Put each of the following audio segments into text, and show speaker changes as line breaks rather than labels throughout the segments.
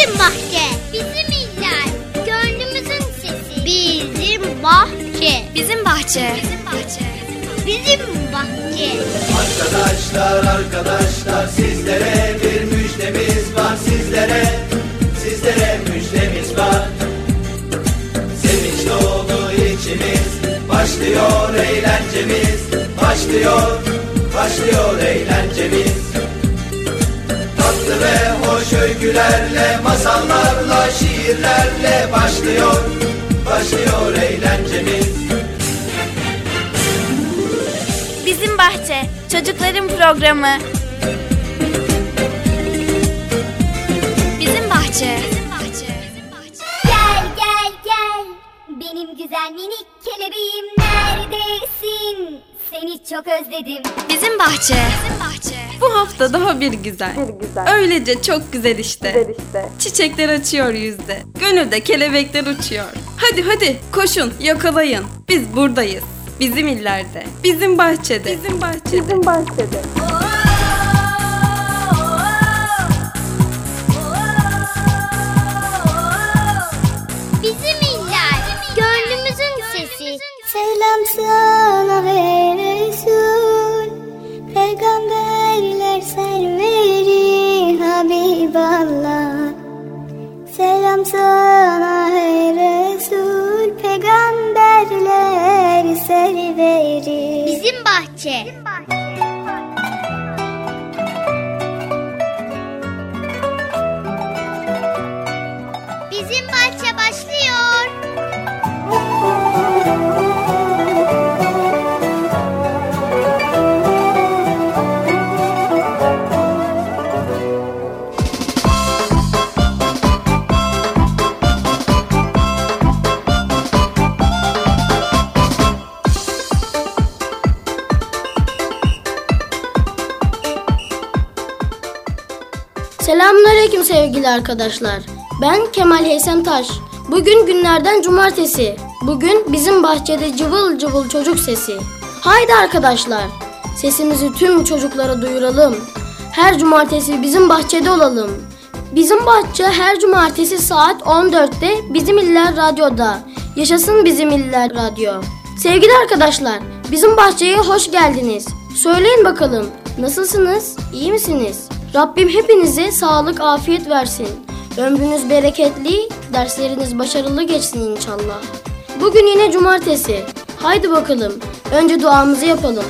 Bizim bahçe. Bizim iller. Gönlümüzün sesi. Bizim bahçe.
Bizim bahçe. Bizim bahçe.
Bizim bahçe.
Arkadaşlar arkadaşlar sizlere bir müjdemiz var sizlere Sizlere müjdemiz var Sevinç dolu içimiz Başlıyor eğlencemiz Başlıyor, başlıyor eğlencemiz Tatlı ve hoş öykülerle Masallarla, şiirlerle Başlıyor, başlıyor eğlencemiz
Bizim bahçe. Çocukların programı. Bizim bahçe. Bizim.
Gel gel gel. Benim güzel minik kelebeğim neredesin? Seni çok özledim.
Bizim bahçe. Bizim bahçe.
Bu hafta daha bir güzel. Öylece çok güzel işte. Çiçekler açıyor yüzde. Gönülde kelebekler uçuyor. Hadi hadi koşun yakalayın. Biz buradayız. Bizim illerde. Bizim bahçede. Bizim bahçede. Bizim bahçede.
Selam sana ve Resul Peygamberler serveri Habiballah. Selam sana ey Resul Peygamberler serveri
Bizim bahçe. Bizim
sevgili arkadaşlar. Ben Kemal Heysen Taş. Bugün günlerden cumartesi. Bugün bizim bahçede cıvıl cıvıl çocuk sesi. Haydi arkadaşlar. Sesimizi tüm çocuklara duyuralım. Her cumartesi bizim bahçede olalım. Bizim bahçe her cumartesi saat 14'te Bizim İller Radyo'da. Yaşasın Bizim İller Radyo. Sevgili arkadaşlar, bizim bahçeye hoş geldiniz. Söyleyin bakalım, nasılsınız? İyi misiniz? Rabbim hepinize sağlık, afiyet versin. Ömrünüz bereketli, dersleriniz başarılı geçsin inşallah. Bugün yine cumartesi. Haydi bakalım, önce duamızı yapalım.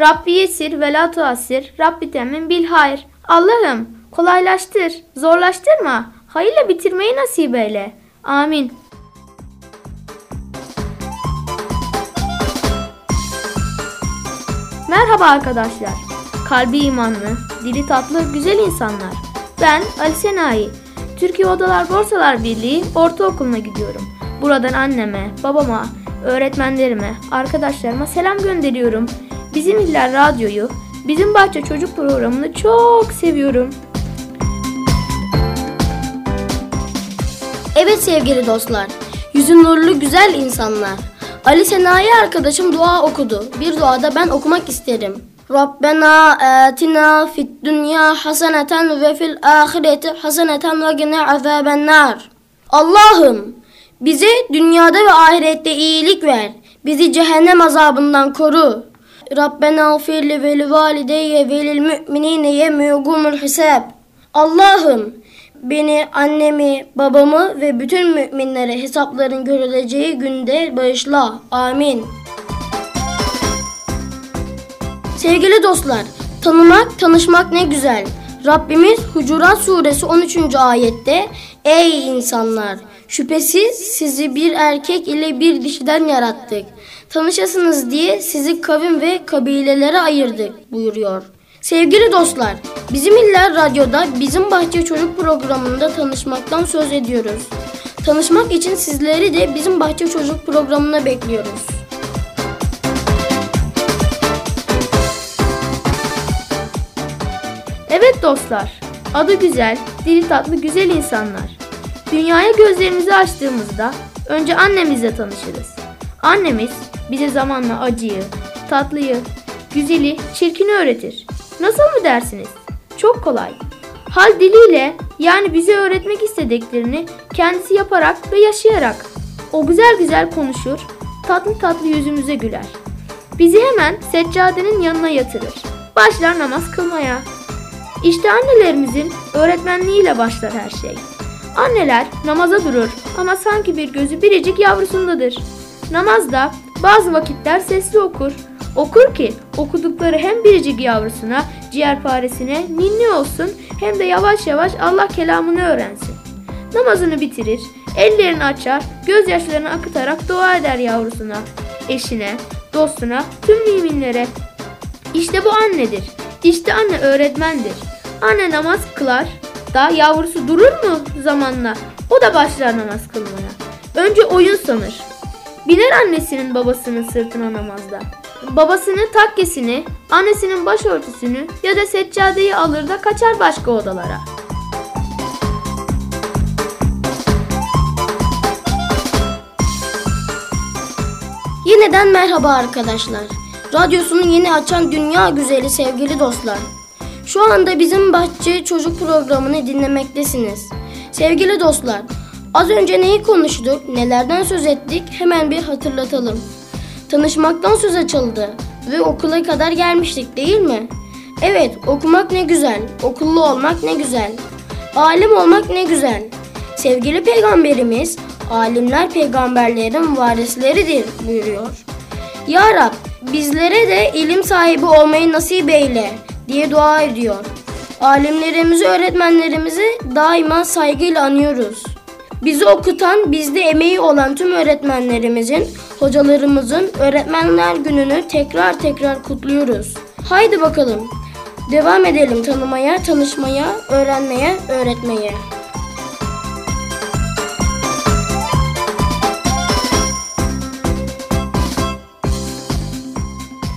Rabbi yesir ve la tuassir, Rabbi temin bil hayır. Allah'ım kolaylaştır, zorlaştırma, hayırla bitirmeyi nasip eyle. Amin. Merhaba arkadaşlar. Kalbi imanlı, dili tatlı, güzel insanlar. Ben Ali Senayi. Türkiye Odalar Borsalar Birliği Ortaokulu'na gidiyorum. Buradan anneme, babama, öğretmenlerime, arkadaşlarıma selam gönderiyorum. Bizim İller Radyo'yu, Bizim Bahçe Çocuk programını çok seviyorum.
Evet sevgili dostlar, yüzü nurlu güzel insanlar. Ali Senayi arkadaşım dua okudu. Bir duada ben okumak isterim. Rabbena atina fid dünya haseneten ve fil ahireti haseneten ve gine azaben nar. Allah'ım bize dünyada ve ahirette iyilik ver. Bizi cehennem azabından koru. Rabbena ufirli ve li valideyye ve lil hisab. Allah'ım beni, annemi, babamı ve bütün müminlere hesapların görüleceği günde bağışla. Amin. Sevgili dostlar, tanımak, tanışmak ne güzel. Rabbimiz Hucurat suresi 13. ayette Ey insanlar! Şüphesiz sizi bir erkek ile bir dişiden yarattık. Tanışasınız diye sizi kavim ve kabilelere ayırdık buyuruyor. Sevgili dostlar, Bizim İller Radyo'da Bizim Bahçe Çocuk programında tanışmaktan söz ediyoruz. Tanışmak için sizleri de Bizim Bahçe Çocuk programına bekliyoruz.
Evet dostlar, adı güzel, dili tatlı güzel insanlar. Dünyaya gözlerimizi açtığımızda önce annemizle tanışırız. Annemiz bize zamanla acıyı, tatlıyı, güzeli, çirkini öğretir. Nasıl mı dersiniz? Çok kolay. Hal diliyle yani bize öğretmek istediklerini kendisi yaparak ve yaşayarak. O güzel güzel konuşur, tatlı tatlı yüzümüze güler. Bizi hemen seccadenin yanına yatırır. Başlar namaz kılmaya. İşte annelerimizin öğretmenliğiyle başlar her şey. Anneler namaza durur ama sanki bir gözü biricik yavrusundadır. Namazda bazı vakitler sesli okur. Okur ki okudukları hem biricik yavrusuna, ciğerparesine ninni olsun hem de yavaş yavaş Allah kelamını öğrensin. Namazını bitirir, ellerini açar, gözyaşlarını akıtarak dua eder yavrusuna, eşine, dostuna, tüm müminlere. İşte bu annedir. İşte anne öğretmendir. Anne namaz kılar da yavrusu durur mu zamanla? O da başlar namaz kılmaya. Önce oyun sanır. Biner annesinin babasının sırtına namazda. Babasının takkesini, annesinin başörtüsünü ya da seccadeyi alır da kaçar başka odalara.
Yeniden merhaba arkadaşlar. Radyosunu yeni açan dünya güzeli sevgili dostlar. Şu anda bizim bahçe çocuk programını dinlemektesiniz. Sevgili dostlar, az önce neyi konuştuk, nelerden söz ettik hemen bir hatırlatalım. Tanışmaktan söz açıldı ve okula kadar gelmiştik değil mi? Evet, okumak ne güzel, okullu olmak ne güzel. Alim olmak ne güzel. Sevgili peygamberimiz, alimler peygamberlerin varisleridir buyuruyor. Ya Rab, bizlere de ilim sahibi olmayı nasip eyle diye dua ediyor. Alimlerimizi, öğretmenlerimizi daima saygıyla anıyoruz. Bizi okutan, bizde emeği olan tüm öğretmenlerimizin, hocalarımızın öğretmenler gününü tekrar tekrar kutluyoruz. Haydi bakalım. Devam edelim tanımaya, tanışmaya, öğrenmeye, öğretmeye.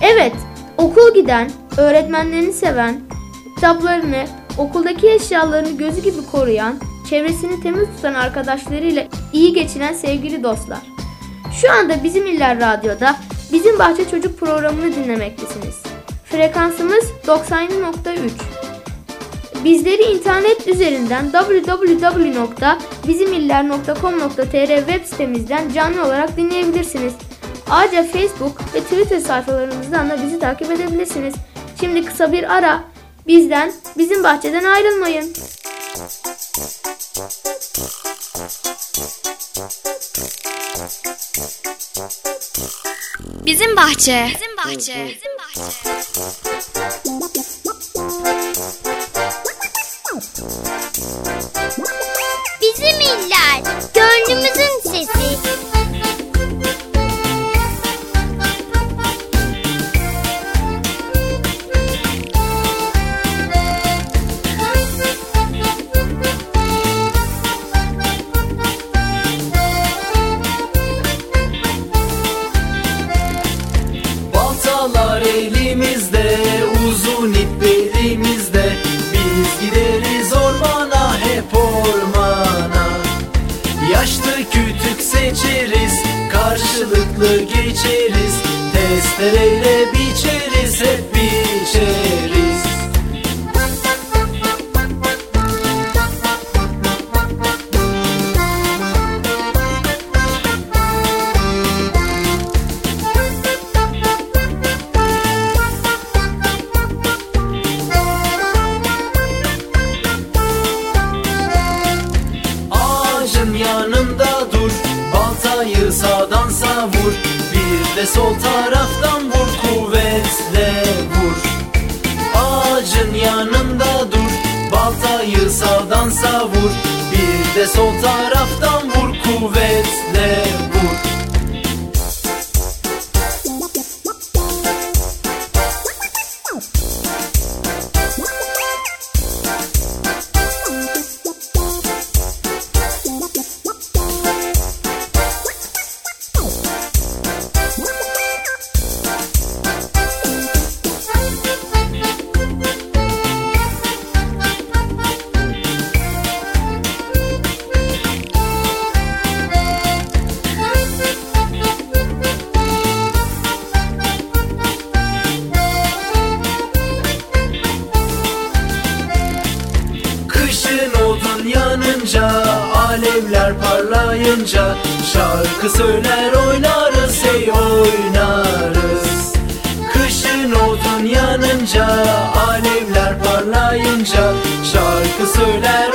Evet, okul giden, öğretmenlerini seven, kitaplarını, okuldaki eşyalarını gözü gibi koruyan, çevresini temiz tutan arkadaşlarıyla iyi geçinen sevgili dostlar. Şu anda Bizim İller Radyo'da Bizim Bahçe Çocuk programını dinlemektesiniz. Frekansımız 97.3. Bizleri internet üzerinden www.bizimiller.com.tr web sitemizden canlı olarak dinleyebilirsiniz. Ayrıca Facebook ve Twitter sayfalarımızdan da bizi takip edebilirsiniz. Şimdi kısa bir ara. Bizden, bizim bahçeden ayrılmayın.
Bizim bahçe. Bizim bahçe. Bizim bahçe.
Bizim iller,
geçeriz Testereyle biçeriz, hep sol taraftan vur Kuvvetle vur. Ağacın yanında dur Baltayı sağdan savur. Bir de sol taraftan parlayınca Şarkı söyler oynarız hey oynarız. Kışın odun yanınca Alevler parlayınca Şarkı söyler